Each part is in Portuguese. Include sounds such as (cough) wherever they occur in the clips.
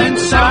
and sorrow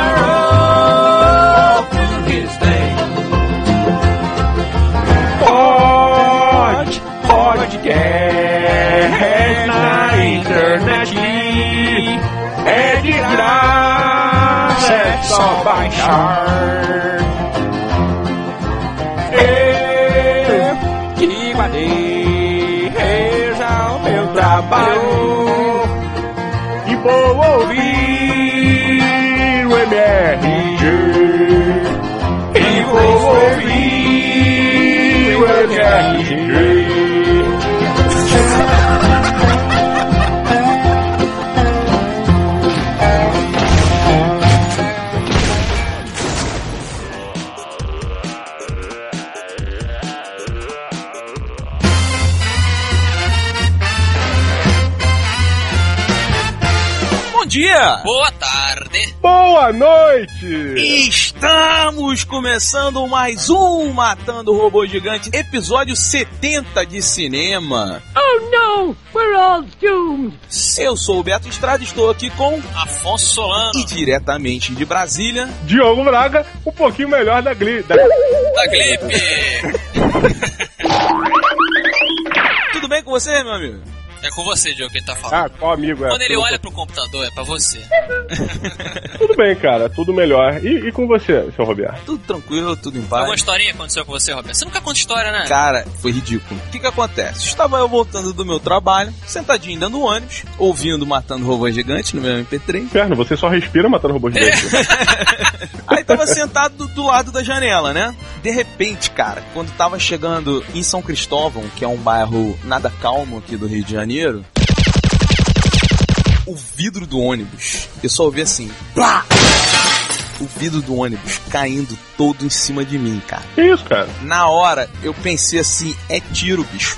dia! Boa tarde. Boa noite! Estamos começando mais um Matando o Robô Gigante, episódio 70 de cinema. Oh no, we're all doomed. Eu sou o Beto Estrada, estou aqui com Afonso Solano. e diretamente de Brasília, Diogo Braga, um pouquinho melhor da Gli. Da... Da gripe. (laughs) tudo bem com você, meu amigo? É com você, Diogo, que ele tá falando. Ah, qual amigo é? Quando ele olha pro computador, é pra você. (laughs) Tudo bem, cara, tudo melhor. E, e com você, seu Roberto? Tudo tranquilo, tudo em Alguma paz. historinha aconteceu com você, Roberto? Você nunca conta história, né? Cara, foi ridículo. O que que acontece? Estava eu voltando do meu trabalho, sentadinho dentro do ônibus, ouvindo Matando Robô Gigante no meu MP3. Inferno, você só respira matando robôs gigantes. (laughs) (laughs) Tava sentado do, do lado da janela, né? De repente, cara, quando tava chegando em São Cristóvão, que é um bairro nada calmo aqui do Rio de Janeiro, o vidro do ônibus, eu só ouvi assim, plá! O vidro do ônibus caindo todo em cima de mim, cara. que isso, cara? Na hora, eu pensei assim, é tiro, bicho.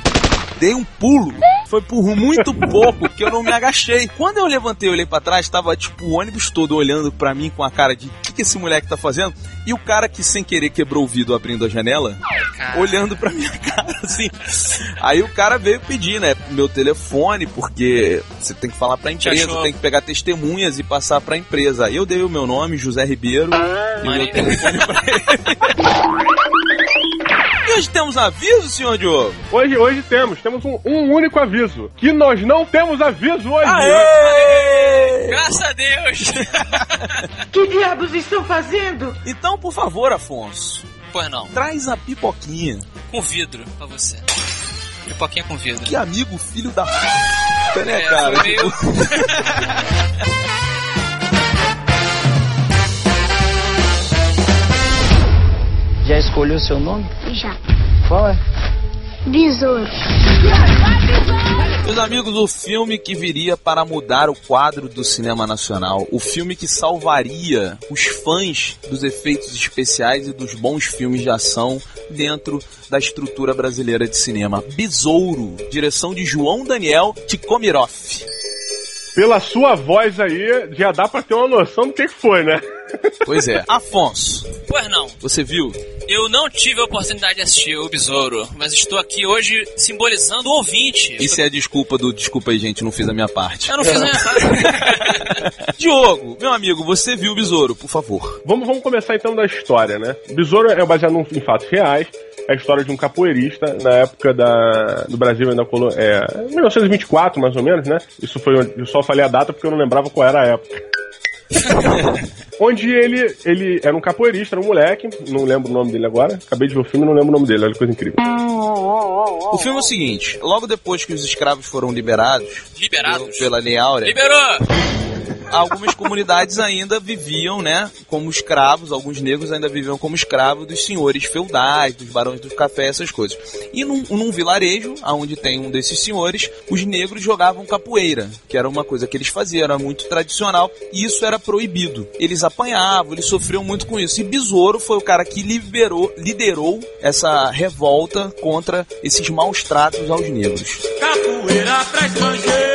Dei um pulo. Foi por muito pouco que eu não me agachei. Quando eu levantei e olhei pra trás, tava tipo o ônibus todo olhando pra mim com a cara de o que, que esse moleque tá fazendo? E o cara que sem querer quebrou o vidro abrindo a janela, olhando pra minha (laughs) cara assim. Aí o cara veio pedir, né, meu telefone, porque você tem que falar pra empresa, tem que pegar testemunhas e passar pra empresa. Aí eu dei o meu nome, José Ribeiro, e o meu telefone pra ele. (laughs) Hoje temos aviso, senhor Diogo? Hoje, hoje temos, temos um, um único aviso. Que nós não temos aviso hoje. Aê! Graças a Deus! (laughs) Que diabos estão fazendo? Então, por favor, Afonso, pois não, traz a pipoquinha. com vidro pra você. Pipoquinha com vidro. Que amigo, filho da puta, (laughs) né, É, cara? meio- (laughs) Já escolheu o seu nome? Já. Qual é? Besouro. Meus amigos, o filme que viria para mudar o quadro do cinema nacional, o filme que salvaria os fãs dos efeitos especiais e dos bons filmes de ação dentro da estrutura brasileira de cinema. Besouro, direção de João Daniel Tikomirov. Pela sua voz aí, já dá pra ter uma noção do que, que foi, né? Pois é. Afonso, Pois não, você viu? eu não tive a oportunidade de assistir o Besouro, mas estou aqui hoje simbolizando o ouvinte. Isso é a desculpa do desculpa aí, gente, não fiz a minha parte. Eu não fiz a minha parte. (laughs) Diogo, meu amigo, você viu o Besouro, por favor. Vamos, vamos começar então da história, né? Besouro é baseado em fatos reais. É a história de um capoeirista na época da, do Brasil ainda colo, é, 1924, mais ou menos, né? Isso foi. Eu só falei a data porque eu não lembrava qual era a época. (laughs) Onde ele, ele era um capoeirista, era um moleque, não lembro o nome dele agora. Acabei de ver o filme e não lembro o nome dele, olha que coisa incrível. O filme é o seguinte: logo depois que os escravos foram liberados Liberados. pela Lei Áurea, Liberou! Algumas comunidades ainda viviam, né, como escravos, alguns negros ainda viviam como escravos dos senhores feudais, dos barões do café, essas coisas. E num, num vilarejo, onde tem um desses senhores, os negros jogavam capoeira, que era uma coisa que eles faziam, era muito tradicional, e isso era proibido. Eles apanhavam, eles sofriam muito com isso. E Besouro foi o cara que liberou, liderou essa revolta contra esses maus tratos aos negros. Capoeira pra estrangeiro,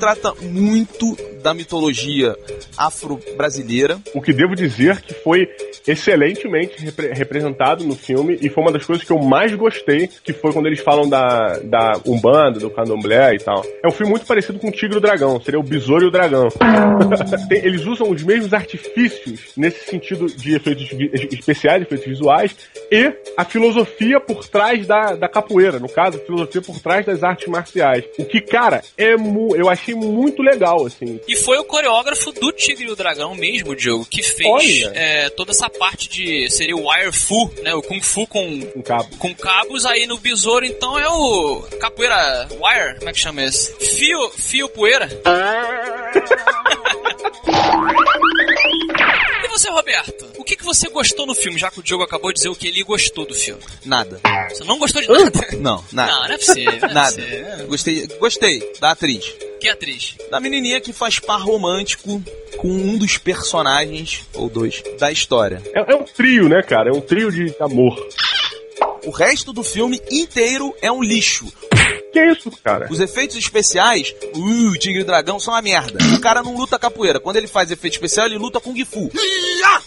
trata muito da mitologia afro-brasileira. O que devo dizer que foi excelentemente repre- representado no filme e foi uma das coisas que eu mais gostei, que foi quando eles falam da, da Umbanda, do Candomblé e tal. É um filme muito parecido com o Tigre e o Dragão, seria o Besouro e o Dragão. (laughs) Tem- eles usam os mesmos artifícios nesse sentido de efeitos especiais, efeitos visuais, e a filosofia por trás da, da capoeira, no caso, a filosofia por trás das artes marciais. O que, cara, é eu achei muito legal, assim. E foi o coreógrafo do Tigre e o Dragão mesmo, Diogo, que fez é, toda essa parte de. seria o Wire Fu, né? O Kung Fu com, Um cabo. com cabos. Aí no besouro, então, é o capoeira wire, como é que chama esse? Fio, fio poeira. (laughs) E você, Roberto? O que, que você gostou no filme, já que o Diogo acabou de dizer o que ele gostou do filme? Nada. Você não gostou de nada? (laughs) Não, nada. Não, não é possível. Não é Nada. possível. Gostei, gostei da atriz. Que atriz? Da menininha que faz par romântico com um dos personagens, ou dois, da história. É, é um trio, né, cara? É um trio de amor. O resto do filme inteiro é um lixo. Que isso, cara? Os efeitos especiais, uh, Tigre e Dragão, são uma merda. O cara não luta capoeira. Quando ele faz efeito especial, ele luta Kung Fu.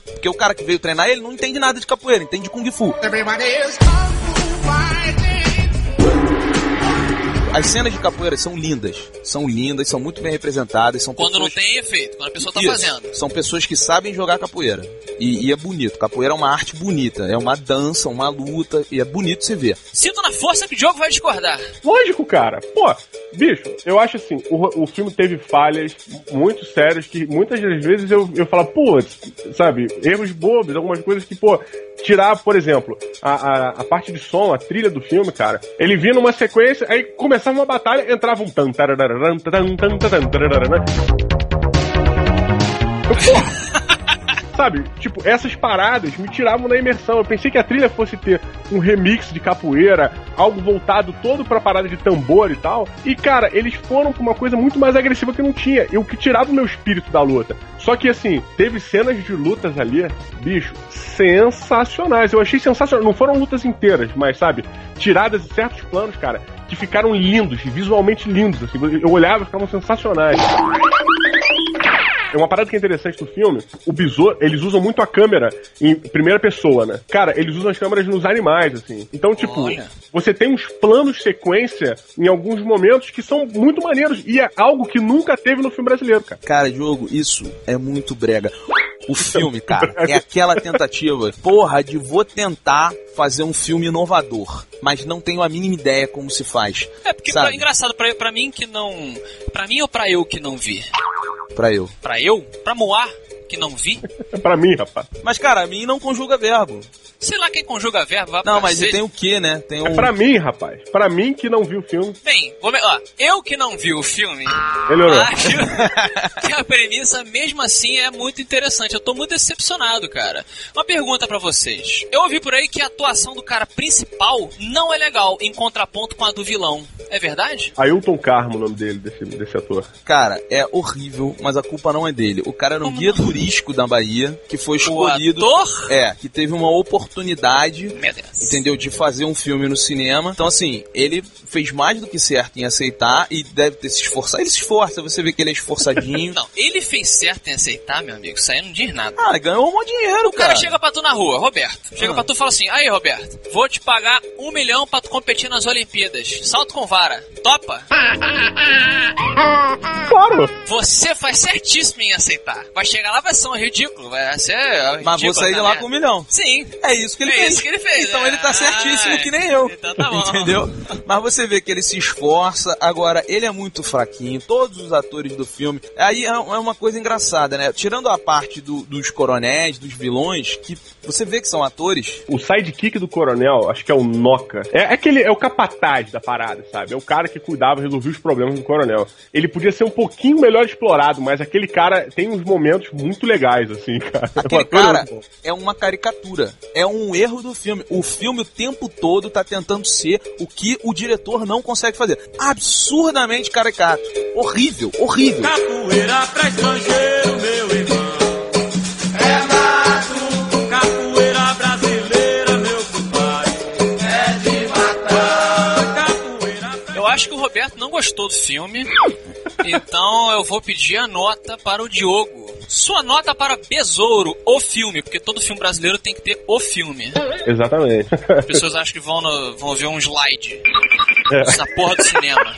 Porque o cara que veio treinar ele não entende nada de capoeira, entende de Kung Fu. As cenas de capoeira são lindas. São lindas, são muito bem representadas. São Quando não pessoas- tem efeito, quando a pessoa tá Isso. fazendo. São pessoas que sabem jogar capoeira. E, e é bonito. Capoeira é uma arte bonita. É uma dança, uma luta. E é bonito se ver. Sinto na força que o Diogo vai discordar. Lógico, cara. Pô, bicho, eu acho assim, o, o filme teve falhas muito sérias que muitas das vezes eu, eu falo, pô, sabe, erros bobos, algumas coisas que, pô, tirar, por exemplo, a, a, a parte de som, a trilha do filme, cara, ele vinha numa sequência, aí começava uma batalha, entrava um tan, tarararam, tan, tan, tan, tarararam. (laughs) Porra, Sabe, tipo, essas paradas me tiravam da imersão. Eu pensei que a trilha fosse ter um remix de capoeira, algo voltado todo pra parada de tambor e tal. E, cara, eles foram pra uma coisa muito mais agressiva que não tinha. E o que tirava o meu espírito da luta. Só que, assim, teve cenas de lutas ali, bicho, sensacionais. Eu achei sensacional. Não foram lutas inteiras, mas, sabe, tiradas de certos planos, cara, que ficaram lindos, visualmente lindos. Assim, eu olhava e ficavam sensacionais. É uma parada que é interessante do filme, o besouro, eles usam muito a câmera em primeira pessoa, né? Cara, eles usam as câmeras nos animais, assim. Então, tipo, Olha. você tem uns planos sequência em alguns momentos que são muito maneiros. E é algo que nunca teve no filme brasileiro, cara. Cara, Diogo, isso é muito brega. O filme, cara, é aquela tentativa, porra, de vou tentar fazer um filme inovador, mas não tenho a mínima ideia como se faz. É, porque Sabe? pra, engraçado, pra, pra mim que não. Pra mim ou pra eu que não vi? Pra eu. Pra eu? Pra Moar que não vi? É pra mim, rapaz. Mas, cara, a mim não conjuga verbo. Sei lá quem conjuga verbo, vai Não, mas cacete. tem o que, né? Tem um. É pra mim, rapaz. Pra mim que não viu o filme. Bem, vou me- ó, eu que não vi o filme, Melhorou. (laughs) acho que a premissa, mesmo assim, é muito interessante. Eu tô muito decepcionado, cara. Uma pergunta pra vocês. Eu ouvi por aí que a atuação do cara principal não é legal, em contraponto com a do vilão. É verdade? Ailton Carmo, o nome dele, desse, desse ator. Cara, é horrível, mas a culpa não é dele. O cara era um guia não? Turístico da Bahia, que foi O escolhido. ator? É, que teve uma oportunidade entendeu? De fazer um filme no cinema. Então, assim, ele fez mais do que certo em aceitar e deve ter se esforçado. Ele se esforça, você vê que ele é esforçadinho. (laughs) Não, ele fez certo em aceitar, meu amigo. Isso aí não diz nada. Ah, ganhou um monte de dinheiro, O cara chega pra tu na rua, Roberto. Chega pra tu e fala assim: aí, Roberto, vou te pagar um milhão pra tu competir nas Olimpíadas. Salto com vara. Topa? Claro! (laughs) Você faz certíssimo em aceitar. Vai chegar lá, vai ser um ridículo. Vai ser. ridículo, Mas vou sair de lá merda. com um milhão. Sim. É isso que ele É fez. isso que ele fez. Então ele tá Ah, certíssimo que nem eu. então tá bom. Entendeu? Mas você vê que ele se esforça. Agora, ele é muito fraquinho. Todos os atores do filme. Aí é é uma coisa engraçada, né? Tirando a parte do- dos coronéis, dos vilões, que você vê que são atores. O sidekick do coronel, acho que é o Noca. É, é aquele, é o capataz da parada, sabe? É o cara que cuidava, resolvia os problemas do coronel. Ele podia ser um pouquinho melhor explorado, mas aquele cara tem uns momentos muito legais, assim, cara. Aquele é cara muito bom. é uma caricatura. É um erro do filme. O filme o tempo todo tá tentando ser o que o diretor não consegue fazer. Absurdamente caricato. Horrível, horrível. Capoeira pra estrangeiro, meu irmão. É mato. Capoeira brasileira, meu compadre. É de matar. Capoeira pra Eu acho que o Roberto não gostou do filme. Então eu vou pedir a nota para o Diogo. Sua nota para Besouro, o filme, porque todo filme brasileiro tem que ter o filme. Exatamente. As pessoas acham que vão, no- vão ver um slide. É. Essa porra do cinema.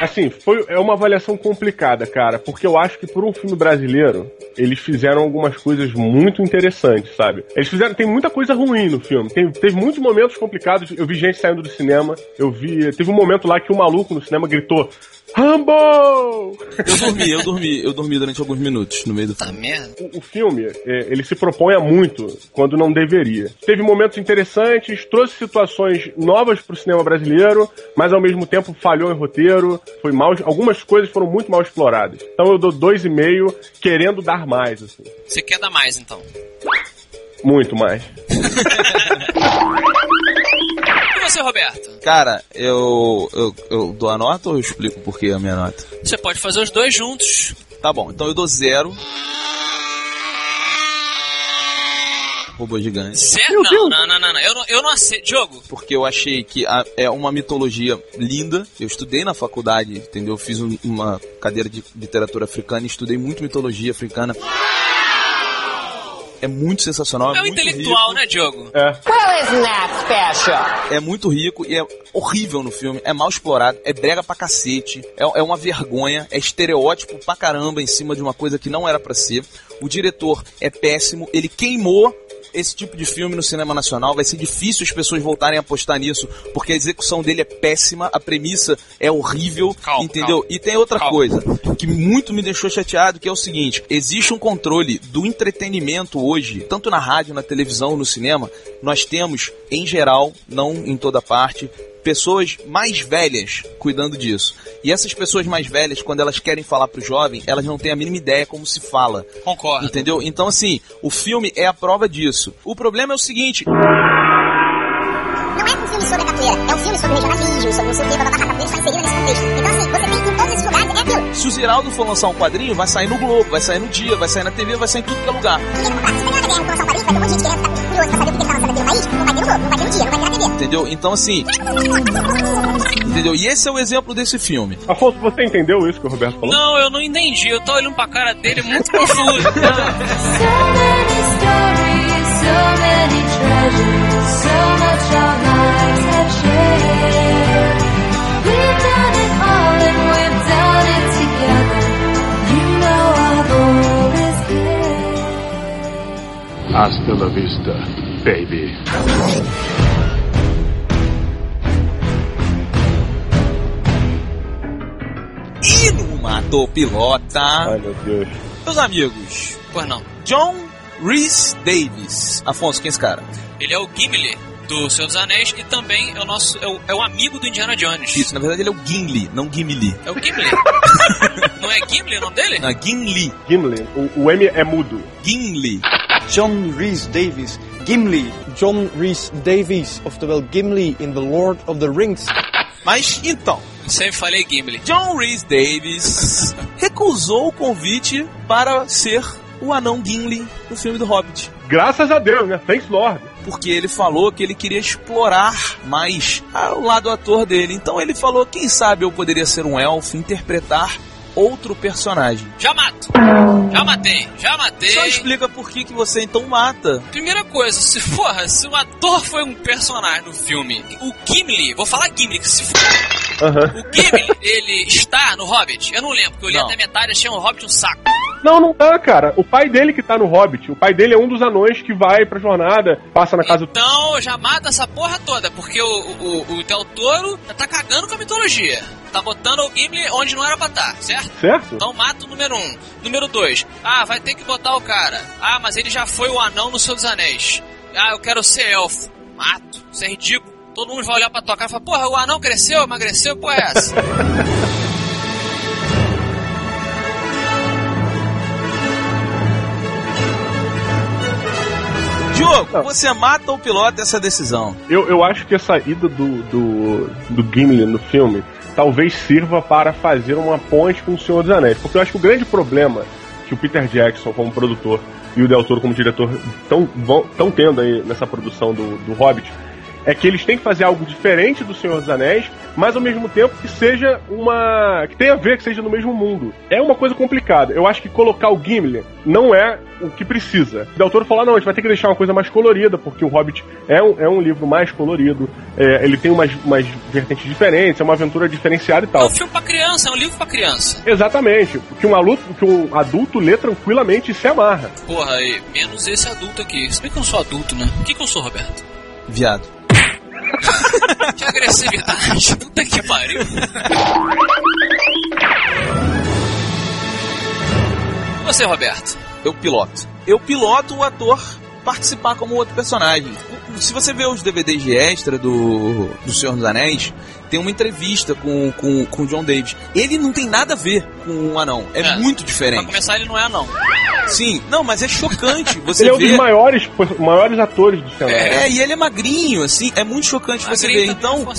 Assim, foi, é uma avaliação complicada, cara, porque eu acho que por um filme brasileiro, eles fizeram algumas coisas muito interessantes, sabe? Eles fizeram, tem muita coisa ruim no filme, tem, teve muitos momentos complicados, eu vi gente saindo do cinema, eu vi, teve um momento lá que um maluco no cinema gritou, Rambo! Eu dormi, eu dormi, eu dormi durante alguns minutos no meio do Tá filme. merda. O, o filme, é, ele se propõe a muito quando não deveria. Teve momentos interessantes, trouxe situações novas pro cinema brasileiro, mas ao mesmo tempo falhou em roteiro, foi mal, algumas coisas foram muito mal exploradas. Então eu dou dois e meio, querendo dar mais, assim. Você quer dar mais, então. Muito mais. (laughs) Você, Roberto? Cara, eu, eu, eu dou a nota ou eu explico por que a minha nota? Você pode fazer os dois juntos. Tá bom, então eu dou zero. Robô gigante. Certo? Não, não, não, não, não. Eu não, eu não aceito. Diogo, Porque eu achei que a- é uma mitologia linda. Eu estudei na faculdade, entendeu? Eu fiz um- uma cadeira de literatura africana e estudei muito mitologia africana. É muito sensacional. é um muito intelectual, rico. né, Diogo? É. É muito rico e é horrível no filme. É mal explorado, é brega pra cacete, é, é uma vergonha, é estereótipo pra caramba em cima de uma coisa que não era pra ser. O diretor é péssimo, ele queimou esse tipo de filme no cinema nacional. Vai ser difícil as pessoas voltarem a apostar nisso, porque a execução dele é péssima, a premissa é horrível, Calma, entendeu? calma. E tem outra Calma. coisa que muito me deixou chateado, que é o seguinte: existe um controle do entretenimento hoje, tanto na rádio, na televisão, no cinema. Nós temos, em geral, não em toda parte, pessoas mais velhas cuidando disso. E essas pessoas mais velhas, quando elas querem falar pro jovem, elas não têm a mínima ideia como se fala. Concordo. Entendeu? Então, assim, o filme é a prova disso. O problema é o seguinte: Não é um filme sobre a capoeira, é um filme sobre regionalismo, sobre não sei o que, blá blá blá, a capoeira está inserida nesse contexto. Então assim, você tem em todos esses lugares, é aquilo. se o Ziraldo for lançar um quadrinho, vai sair no Globo, vai sair no Dia, vai sair na TV, vai sair em tudo que é lugar. Ninguém vai comprar. Se pegar na guerra começar o quadrinho, vai ter um monte de gente querendo ficar curioso pra saber o que não vai ter no Globo, não vai ter no dia, não vai na TV. Entendeu? Então, assim. Entendeu? E esse é o exemplo desse filme. Afonso, você entendeu isso que o Roberto falou? Não, eu não entendi. Eu tô olhando pra cara dele muito (laughs) confuso. So many stories, so many treasures, so much our lives have shared. Hasta la vista, baby. E no Matou Pilota, Ai, meu Deus. meus amigos, pois não. John Rhys Davis. Afonso, quem é esse cara? Ele é o Gimli do Senhor dos Anéis e também é o nosso é o, é o amigo do Indiana Jones. Isso, na verdade ele é o Gimli, não Gimli. É o Gimli. (laughs) não é Gimli o nome dele? Não, é Gimli. Gimli, o, o M é mudo. Gimli. John Rhys Davies, Gimli. John Rhys Davies, oftewel Gimli in The Lord of the Rings. Mas então, Sempre falei Gimli. John Rhys Davis (laughs) recusou o convite para ser o anão Gimli no filme do Hobbit. Graças a Deus, né? Thanks Lord. Porque ele falou que ele queria explorar mais ah, o lado ator dele. Então ele falou, quem sabe eu poderia ser um elfo, interpretar outro personagem. Já mato. Já matei. Já matei. Só explica por que, que você então mata. Primeira coisa, se porra, se o ator foi um personagem no filme, o Gimli, vou falar Gimli, que se for. Aham. O Gimli, ele está no Hobbit? Eu não lembro, porque eu li Não. até metade e achei um Hobbit um saco. Não, não tá, cara. O pai dele que tá no Hobbit. O pai dele é um dos anões que vai pra jornada, passa na casa do. Então já mata essa porra toda, porque o, o, o Del Toro tá cagando com a mitologia. Tá botando o Gimli onde não era pra estar, certo? Certo? Então mata o número um. Número dois. Ah, vai ter que botar o cara. Ah, mas ele já foi o anão no Senhor dos Anéis. Ah, eu quero ser elfo. Mato. Isso é ridículo. Todo mundo vai olhar pra tua cara e falar, porra, o anão cresceu, emagreceu, porra é essa? (laughs) Diogo, Não. você mata ou pilota essa decisão? Eu, eu acho que essa ida do, do, do Gimli no filme talvez sirva para fazer uma ponte com o Senhor dos Anéis. Porque eu acho que o grande problema que o Peter Jackson, como produtor, e o Del Toro como diretor estão tendo aí nessa produção do, do Hobbit é que eles têm que fazer algo diferente do Senhor dos Anéis, mas ao mesmo tempo que seja uma. que tenha a ver, que seja no mesmo mundo. É uma coisa complicada. Eu acho que colocar o Gimli não é o que precisa. O Toro falou: "Ah, não, a gente vai ter que deixar uma coisa mais colorida, porque o Hobbit é um, é um livro mais colorido, é, ele tem umas, umas vertentes diferentes, é uma aventura diferenciada e É tal. um filme pra criança, é um livro pra criança. Exatamente. Que um, aluno, que um adulto lê tranquilamente e se amarra. Porra, e menos esse adulto aqui. Se bem que eu não sou adulto, né? O que, que eu sou, Roberto? Viado. Que agressividade. (laughs) Puta que pariu. Você, Roberto. Eu piloto. Eu piloto o ator participar como outro personagem. Se você vê os DVDs de extra do, do Senhor dos Anéis, tem uma entrevista com, com, com o John Davis. Ele não tem nada a ver com o anão. É, É. muito Pra diferente. começar, ele não é anão. Sim, não, mas é chocante. (laughs) Você ele é um vê. dos maiores, maiores atores do cenário. É, e ele é magrinho, assim, é muito chocante você ver. Magrinho também é Então,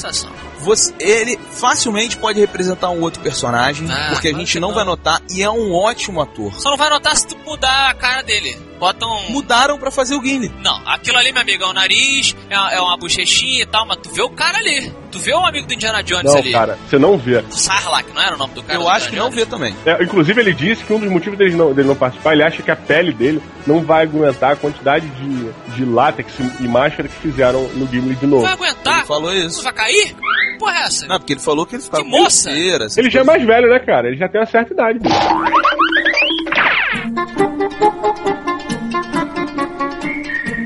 você, ele facilmente pode representar um outro personagem, Ah, porque a gente não, não. vai notar, e é um ótimo ator. Só não vai notar se tu mudar a cara dele. Bota um. Mudaram pra fazer o Gimli. Não, aquilo ali, meu amigo, é um nariz, é uma, é uma bochechinha e tal, mas tu vê o cara ali. Tu vê o amigo do Indiana Jones Não, ali. cara, você não vê. Sarlacc, não era o nome do cara? Eu do acho que Indiana não Jones? vê também. É, inclusive, ele disse que um dos motivos dele não, dele não participar, ele acha que a pele dele não vai aguentar a quantidade de, de látex e máscara que fizeram no Gimli de novo. Vai aguentar? Ele falou Não isso. vai cair? Porra, é essa? Não, porque ele falou que ele ficava Que moça! essas Ele já é mais velho, né, cara? Ele já tem uma certa idade.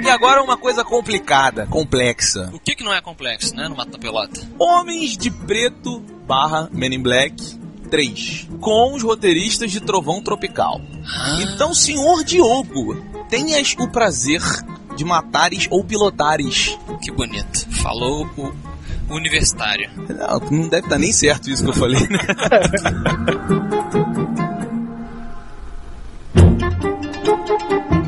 E agora uma coisa complicada, complexa. O que que não é complexo, né, no Mata Pelota? Homens de Preto barra Men in Black 3. Com os roteiristas de Trovão Tropical. Então, senhor Diogo, tenhas o prazer de matares ou pilotares. Que bonito. Falou o universitário. Não, não deve estar nem certo isso que eu falei, né? (laughs)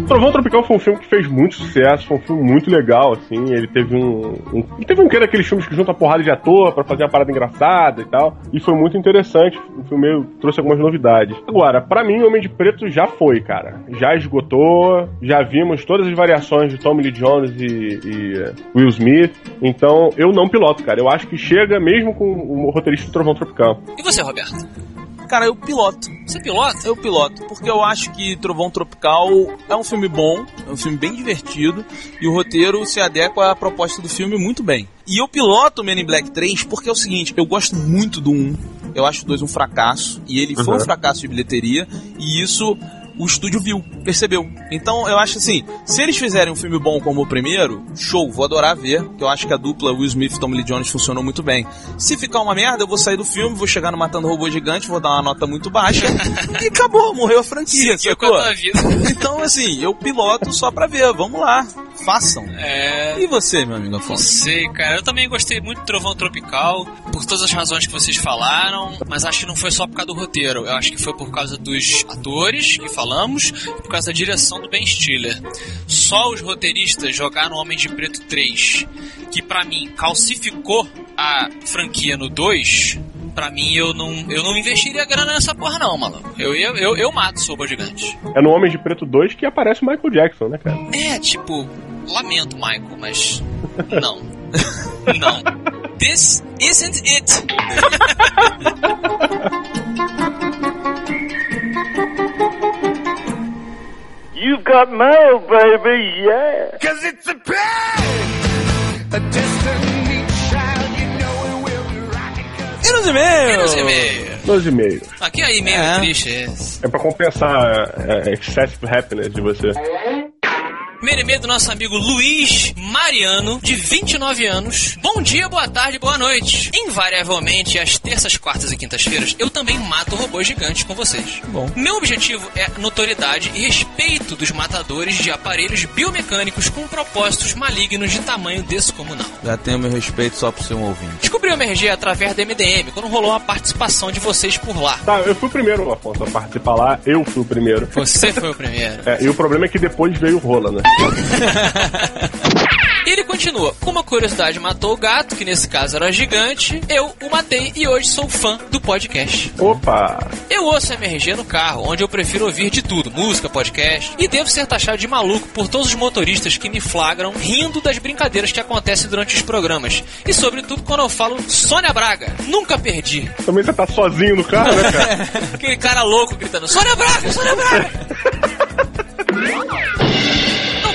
Trovão Tropical foi um filme que fez muito sucesso, foi um filme muito legal, assim. Ele teve um. um teve um que daqueles filmes que junta porrada de ator pra fazer uma parada engraçada e tal. E foi muito interessante. O filme trouxe algumas novidades. Agora, pra mim, Homem de Preto já foi, cara. Já esgotou, já vimos todas as variações de Tommy Lee Jones e, e Will Smith. Então, eu não piloto, cara. Eu acho que chega mesmo com o roteirista do Trovão Tropical. E você, Roberto? Cara, eu piloto. Você pilota? Eu piloto, porque eu acho que Trovão Tropical é um filme bom, é um filme bem divertido, e o roteiro se adequa à proposta do filme muito bem. E eu piloto Men in Black 3 porque é o seguinte, eu gosto muito do 1, eu acho o 2 um fracasso, e ele foi um Uhum. fracasso de bilheteria, e isso o estúdio viu, percebeu. Então eu acho assim, se eles fizerem um filme bom como o primeiro, show, vou adorar ver, que eu acho que a dupla Will Smith e Tommy Lee Jones funcionou muito bem. Se ficar uma merda, eu vou sair do filme, vou chegar no Matando Robô Gigante, vou dar uma nota muito baixa, e acabou, morreu a franquia, Seguiu sacou? (laughs) Então, assim, eu piloto só pra ver. Vamos lá, façam. É. E você, meu amigo Não Afonso? sei, cara. Eu também gostei muito do Trovão Tropical, por todas as razões que vocês falaram, mas acho que não foi só por causa do roteiro. Eu acho que foi por causa dos atores que falamos por causa da direção do Ben Stiller. Só os roteiristas jogaram Homem de Preto 3, que pra mim calcificou a franquia no 2. Pra mim, eu não, eu não investiria grana nessa porra, não, maluco. Eu, eu, eu, eu mato o Robô Gigante. É no Homem de Preto 2 que aparece o Michael Jackson, né, cara? É, tipo, lamento, Michael, mas não. (laughs) não. This isn't it. (laughs) You've got mail, baby, yeah. Cause it's a pain, a destiny child, you know it will be rocking. E nos e-mails? E nos e-mails? Dois e meio. Aqui aí, meio É. triste esse. É pra compensar é, excessive happiness de você. Primeiro e-mail do nosso amigo Luiz Mariano, de 29 anos. Bom dia, boa tarde, boa noite. Invariavelmente, às terças, quartas e quintas-feiras, eu também mato robôs gigantes com vocês. Bom. Meu objetivo é notoriedade e respeito dos matadores de aparelhos biomecânicos com propósitos malignos de tamanho descomunal. Já tenho meu respeito só pro seu ouvinte. Descobri o MRG através da MDM, quando rolou a participação de vocês por lá. Tá, eu fui o primeiro, Afonso, a participar lá. Eu fui o primeiro. Você foi o primeiro. É, e o problema é que depois veio o Rola, né? E (laughs) ele continua: Como a curiosidade matou o gato, que nesse caso era gigante, eu o matei e hoje sou fã do podcast. Opa! Eu ouço MRG no carro, onde eu prefiro ouvir de tudo, música, podcast, e devo ser taxado de maluco por todos os motoristas que me flagram rindo das brincadeiras que acontecem durante os programas. E sobretudo quando eu falo Sônia Braga, nunca perdi. Também você tá sozinho no carro, né, cara? (laughs) Aquele cara louco gritando Sônia Braga, Sônia Braga! (laughs)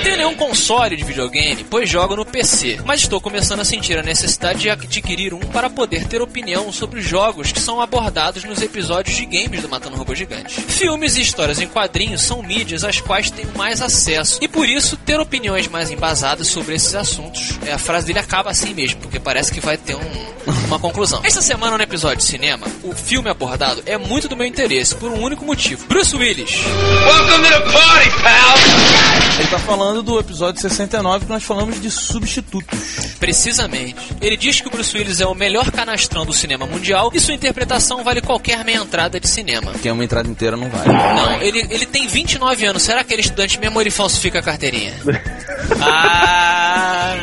Não tenho nenhum console de videogame, pois jogo no PC, mas estou começando a sentir a necessidade de adquirir um para poder ter opinião sobre os jogos que são abordados nos episódios de games do Matando Robô Gigante. Filmes e histórias em quadrinhos são mídias às quais tenho mais acesso, e por isso ter opiniões mais embasadas sobre esses assuntos. É, a frase dele acaba assim mesmo, porque parece que vai ter um, uma conclusão. Esta semana no episódio de cinema, o filme abordado é muito do meu interesse, por um único motivo. Bruce Willis. Welcome to the party, pal! Ele tá falando do episódio 69 que nós falamos de substitutos. Precisamente. Ele diz que o Bruce Willis é o melhor canastrão do cinema mundial e sua interpretação vale qualquer meia entrada de cinema. Que é uma entrada inteira não vale. Não, ele, ele tem 29 anos. Será que ele é estudante mesmo ou ele falsifica a carteirinha? (laughs) ah.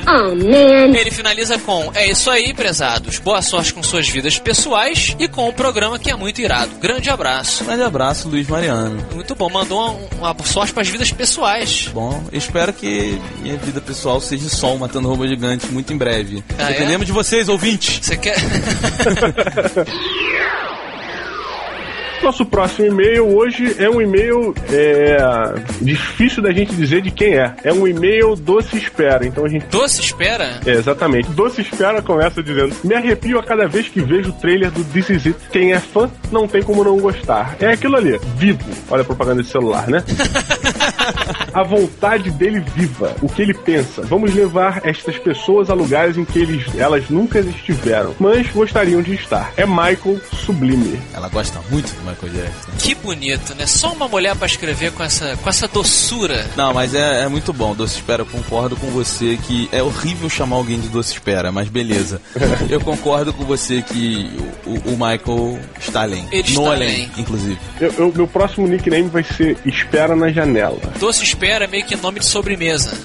Oh, man. Ele finaliza com: É isso aí, prezados. Boa sorte com suas vidas pessoais e com o programa que é muito irado. Grande abraço. Grande abraço, Luiz Mariano. Muito bom. Mandou uma, uma sorte para as vidas pessoais. Bom, espero que minha vida pessoal seja só um matando robô gigante muito em breve. Ah, é? Dependemos de vocês, ouvintes. Você quer. (laughs) Nosso próximo e-mail hoje é um e-mail é, difícil da gente dizer de quem é. É um e-mail doce espera. Então a gente. Doce espera? É, exatamente. Doce espera começa dizendo: Me arrepio a cada vez que vejo o trailer do This Is It. Quem é fã não tem como não gostar. É aquilo ali, vivo. Olha a propaganda de celular, né? (laughs) a vontade dele viva, o que ele pensa. Vamos levar estas pessoas a lugares em que eles, elas nunca estiveram, mas gostariam de estar. É Michael Sublime. Ela gosta muito do Michael Jackson. Que bonito, né? Só uma mulher pra escrever com essa, com essa doçura. Não, mas é, é muito bom. Doce Espera, eu concordo com você que é horrível chamar alguém de Doce Espera, mas beleza. eu concordo com você que o, o Michael está além. Ele no está além, além. inclusive. Eu, eu- meu próximo nickname vai ser Espera na Janela. Doce espera é meio que nome de sobremesa. (laughs)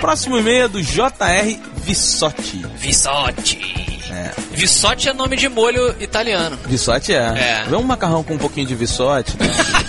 Próximo e-mail é do JR Vissotti. Vissotti. É. Vissotti é nome de molho italiano. Vissotti é. É. Vê um macarrão com um pouquinho de Vissotti. né? (laughs)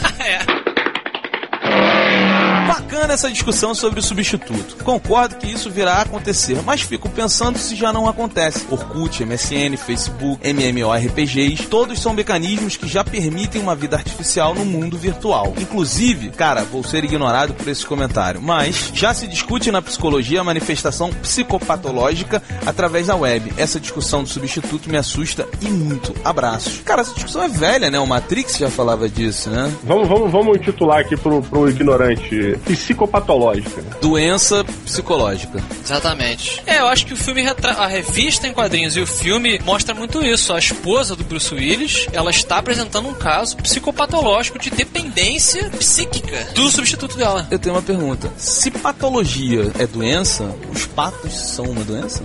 Bacana essa discussão sobre o substituto. Concordo que isso virá a acontecer, mas fico pensando se já não acontece. Orkut, MSN, Facebook, MMORPGs, todos são mecanismos que já permitem uma vida artificial no mundo virtual. Inclusive, cara, vou ser ignorado por esse comentário, mas já se discute na psicologia a manifestação psicopatológica através da web. Essa discussão do substituto me assusta e muito. Abraços. Cara, essa discussão é velha, né? O Matrix já falava disso, né? Vamos, vamos, vamos intitular aqui pro, pro ignorante: Psicopatológica. Doença psicológica. Exatamente. É, eu acho que o filme retra... a revista em quadrinhos e o filme mostra muito isso. A esposa do Bruce Willis, ela está apresentando um caso psicopatológico de dependência psíquica do substituto dela. Eu tenho uma pergunta. Se patologia é doença, os patos são uma doença?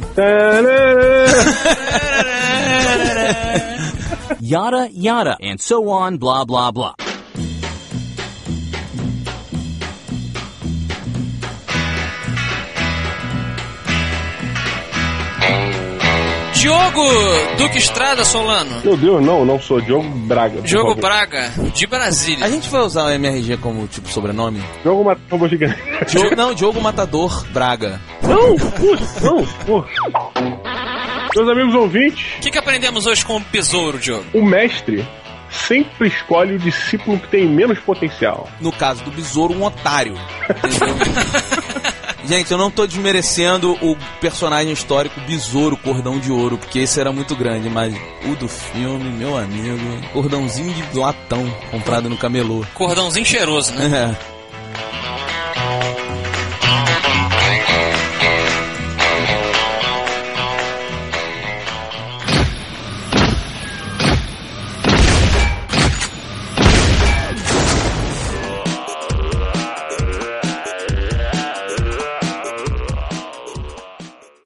Yada yada, and so on, blah blah blah. Diogo Duque Estrada Solano. Meu Deus, não, não sou Diogo Braga. Diogo favor. Braga, de Brasília. A gente vai usar o MRG como tipo sobrenome? Diogo Matador Gigante. Diogo, não, Diogo Matador Braga. Não, putz, não, pô. Meus amigos ouvintes, O que, que aprendemos hoje com o besouro, Diogo? o mestre sempre escolhe o discípulo que tem menos potencial. No caso do besouro, um otário. (laughs) Gente, eu não tô desmerecendo o personagem histórico Besouro Cordão de Ouro, porque esse era muito grande, mas o do filme, meu amigo, cordãozinho de latão comprado no camelô. Cordãozinho cheiroso, né? É.